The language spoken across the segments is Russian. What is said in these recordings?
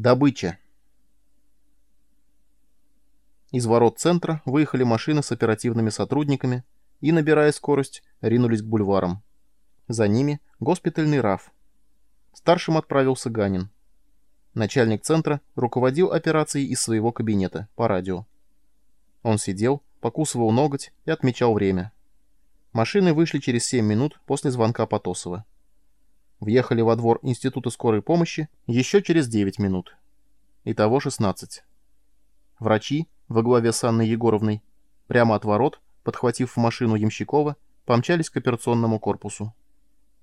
Добыча. Из ворот центра выехали машины с оперативными сотрудниками и, набирая скорость, ринулись к бульварам. За ними госпитальный РАФ. Старшим отправился Ганин. Начальник центра руководил операцией из своего кабинета по радио. Он сидел, покусывал ноготь и отмечал время. Машины вышли через 7 минут после звонка Потосова. Въехали во двор Института скорой помощи еще через 9 минут. Итого 16. Врачи, во главе с Анной Егоровной, прямо от ворот, подхватив в машину Ямщикова, помчались к операционному корпусу.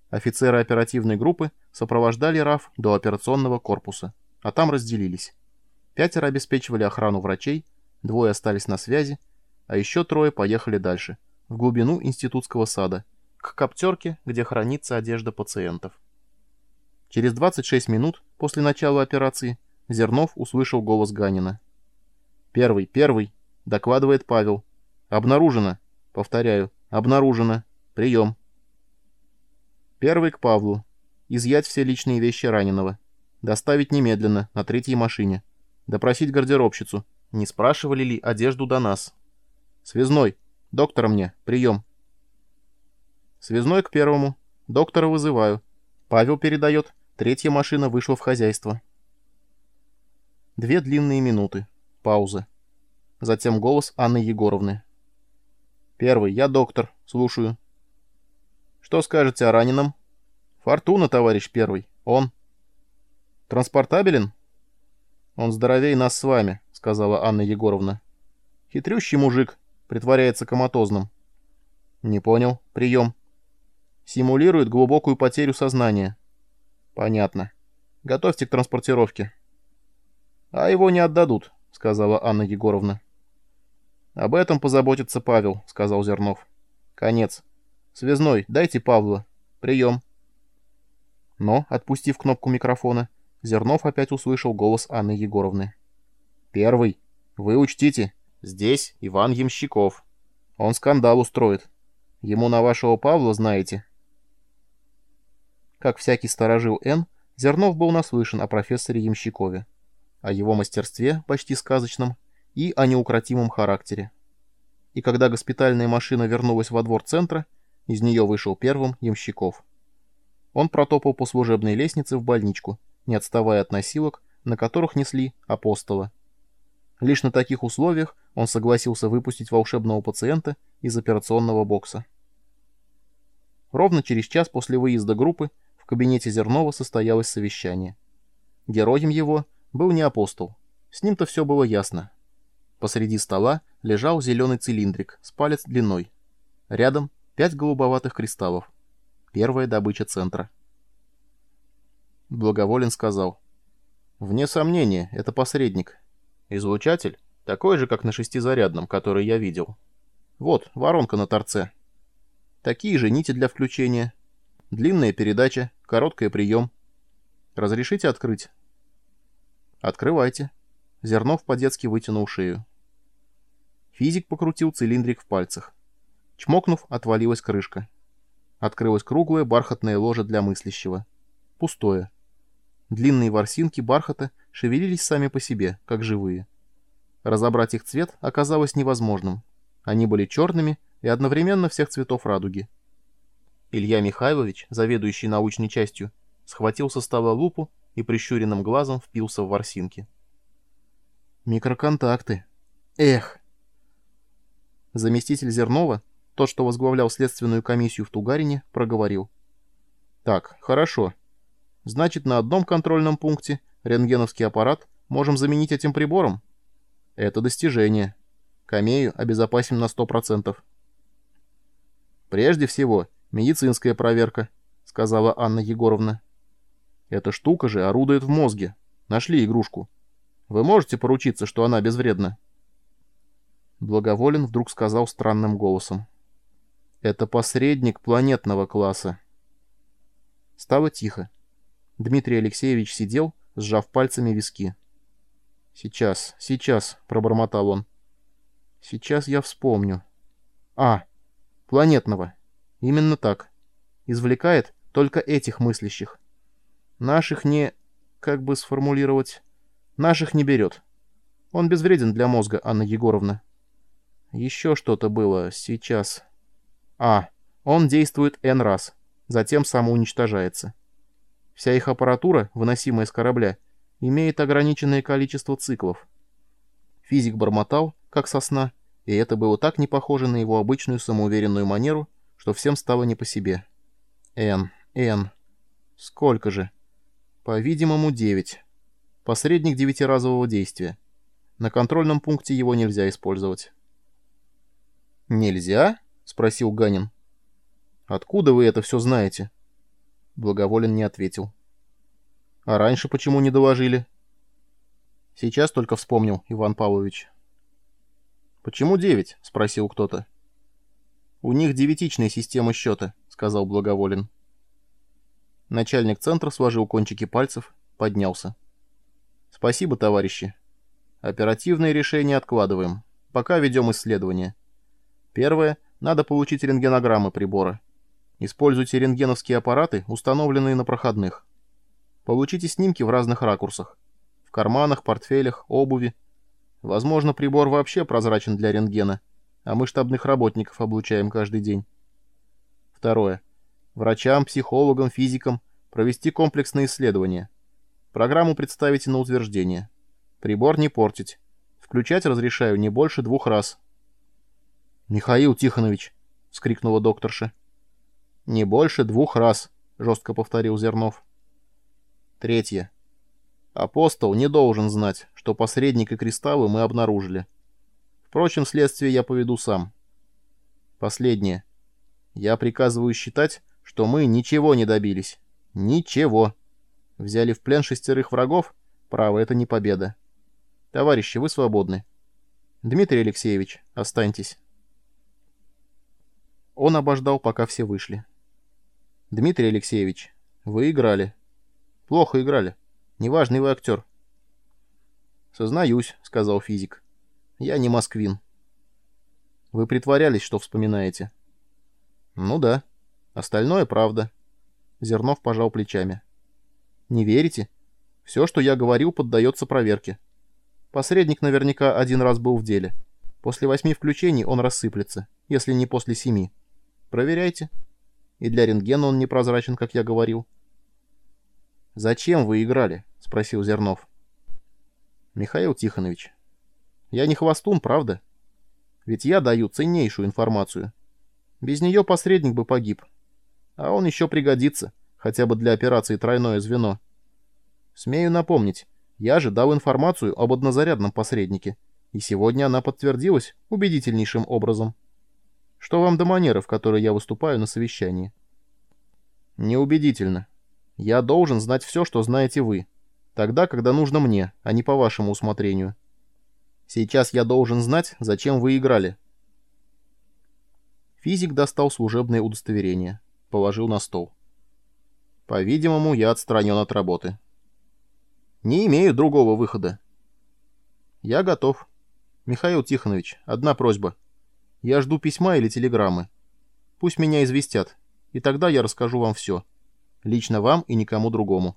Офицеры оперативной группы сопровождали РАФ до операционного корпуса, а там разделились. Пятеро обеспечивали охрану врачей, двое остались на связи, а еще трое поехали дальше, в глубину институтского сада, к коптерке, где хранится одежда пациентов. Через 26 минут после начала операции Зернов услышал голос Ганина. «Первый, первый!» — докладывает Павел. «Обнаружено!» — повторяю. «Обнаружено! Прием!» Первый к Павлу. Изъять все личные вещи раненого. Доставить немедленно, на третьей машине. Допросить гардеробщицу. Не спрашивали ли одежду до нас? Связной. Доктора мне. Прием. Связной к первому. Доктора вызываю. Павел передает. Третья машина вышла в хозяйство. Две длинные минуты. Пауза. Затем голос Анны Егоровны. «Первый. Я доктор. Слушаю». «Что скажете о раненом?» «Фортуна, товарищ первый. Он». «Транспортабелен?» «Он здоровее нас с вами», — сказала Анна Егоровна. «Хитрющий мужик. Притворяется коматозным». «Не понял. Прием». «Симулирует глубокую потерю сознания». «Понятно. Готовьте к транспортировке». «А его не отдадут», — сказала Анна Егоровна. «Об этом позаботится Павел», — сказал Зернов. «Конец. Связной, дайте Павла. Прием». Но, отпустив кнопку микрофона, Зернов опять услышал голос Анны Егоровны. «Первый. Вы учтите. Здесь Иван Ямщиков. Он скандал устроит. Ему на вашего Павла знаете». Как всякий сторожил Н, Зернов был наслышан о профессоре Ямщикове, о его мастерстве, почти сказочном, и о неукротимом характере. И когда госпитальная машина вернулась во двор центра, из нее вышел первым Ямщиков. Он протопал по служебной лестнице в больничку, не отставая от носилок, на которых несли апостола. Лишь на таких условиях он согласился выпустить волшебного пациента из операционного бокса. Ровно через час после выезда группы в кабинете Зернова состоялось совещание. Героем его был не апостол. С ним-то все было ясно. Посреди стола лежал зеленый цилиндрик с палец длиной. Рядом пять голубоватых кристаллов. Первая добыча центра. Благоволен сказал. «Вне сомнения, это посредник. Излучатель такой же, как на шестизарядном, который я видел. Вот, воронка на торце. Такие же нити для включения. Длинная передача, Короткий прием. Разрешите открыть? Открывайте. Зернов по-детски вытянул шею. Физик покрутил цилиндрик в пальцах. Чмокнув, отвалилась крышка. Открылась круглая бархатная ложа для мыслящего. Пустое. Длинные ворсинки бархата шевелились сами по себе, как живые. Разобрать их цвет оказалось невозможным. Они были черными и одновременно всех цветов радуги. Илья Михайлович, заведующий научной частью, схватил со стола лупу и прищуренным глазом впился в ворсинки. «Микроконтакты. Эх!» Заместитель Зернова, тот, что возглавлял следственную комиссию в Тугарине, проговорил. «Так, хорошо. Значит, на одном контрольном пункте рентгеновский аппарат можем заменить этим прибором? Это достижение. Камею обезопасим на 100%. Прежде всего, «Медицинская проверка», — сказала Анна Егоровна. «Эта штука же орудует в мозге. Нашли игрушку. Вы можете поручиться, что она безвредна?» Благоволен вдруг сказал странным голосом. «Это посредник планетного класса». Стало тихо. Дмитрий Алексеевич сидел, сжав пальцами виски. «Сейчас, сейчас», — пробормотал он. «Сейчас я вспомню». «А, планетного». Именно так. Извлекает только этих мыслящих. Наших не... как бы сформулировать... Наших не берет. Он безвреден для мозга, Анна Егоровна. Еще что-то было сейчас. А, он действует N раз, затем самоуничтожается. Вся их аппаратура, выносимая с корабля, имеет ограниченное количество циклов. Физик бормотал, как сосна, и это было так не похоже на его обычную самоуверенную манеру, что всем стало не по себе. Н, Н. Сколько же? По-видимому, девять. Посредник девятиразового действия. На контрольном пункте его нельзя использовать. «Нельзя?» — спросил Ганин. «Откуда вы это все знаете?» Благоволен не ответил. «А раньше почему не доложили?» «Сейчас только вспомнил, Иван Павлович». «Почему девять?» — спросил кто-то. «У них девятичная система счета», — сказал Благоволен. Начальник центра сложил кончики пальцев, поднялся. «Спасибо, товарищи. Оперативные решения откладываем. Пока ведем исследование. Первое. Надо получить рентгенограммы прибора. Используйте рентгеновские аппараты, установленные на проходных. Получите снимки в разных ракурсах. В карманах, портфелях, обуви. Возможно, прибор вообще прозрачен для рентгена, а мы штабных работников облучаем каждый день. Второе. Врачам, психологам, физикам провести комплексное исследование. Программу представите на утверждение. Прибор не портить. Включать разрешаю не больше двух раз. «Михаил Тихонович!» — вскрикнула докторша. «Не больше двух раз», — жестко повторил Зернов. Третье. Апостол не должен знать, что посредник и кристаллы мы обнаружили. Впрочем, следствие я поведу сам. Последнее. Я приказываю считать, что мы ничего не добились. Ничего. Взяли в плен шестерых врагов? Право, это не победа. Товарищи, вы свободны. Дмитрий Алексеевич, останьтесь. Он обождал, пока все вышли. Дмитрий Алексеевич, вы играли. Плохо играли. Неважный вы актер. Сознаюсь, сказал физик. Я не москвин. Вы притворялись, что вспоминаете. Ну да. Остальное правда. Зернов пожал плечами. Не верите? Все, что я говорил, поддается проверке. Посредник наверняка один раз был в деле. После восьми включений он рассыплется, если не после семи. Проверяйте. И для рентгена он непрозрачен, как я говорил. «Зачем вы играли?» — спросил Зернов. «Михаил Тихонович, я не хвостун, правда? Ведь я даю ценнейшую информацию. Без нее посредник бы погиб. А он еще пригодится, хотя бы для операции «Тройное звено». Смею напомнить, я же дал информацию об однозарядном посреднике, и сегодня она подтвердилась убедительнейшим образом. Что вам до манеры, в которой я выступаю на совещании? Неубедительно. Я должен знать все, что знаете вы. Тогда, когда нужно мне, а не по вашему усмотрению. Сейчас я должен знать, зачем вы играли. Физик достал служебное удостоверение. Положил на стол. По-видимому, я отстранен от работы. Не имею другого выхода. Я готов. Михаил Тихонович, одна просьба. Я жду письма или телеграммы. Пусть меня известят, и тогда я расскажу вам все. Лично вам и никому другому.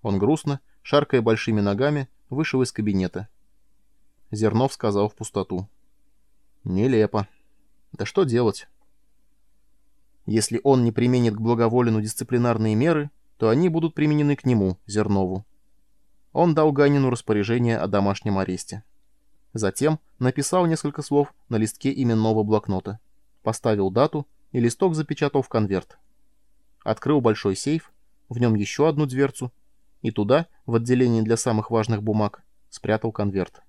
Он грустно, шаркая большими ногами, вышел из кабинета. Зернов сказал в пустоту. Нелепо. Да что делать? Если он не применит к благоволену дисциплинарные меры, то они будут применены к нему, Зернову. Он дал Ганину распоряжение о домашнем аресте. Затем написал несколько слов на листке именного блокнота, поставил дату и листок запечатал в конверт. Открыл большой сейф, в нем еще одну дверцу, и туда, в отделении для самых важных бумаг, спрятал конверт.